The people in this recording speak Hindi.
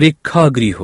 প্রেক্ষাগৃহ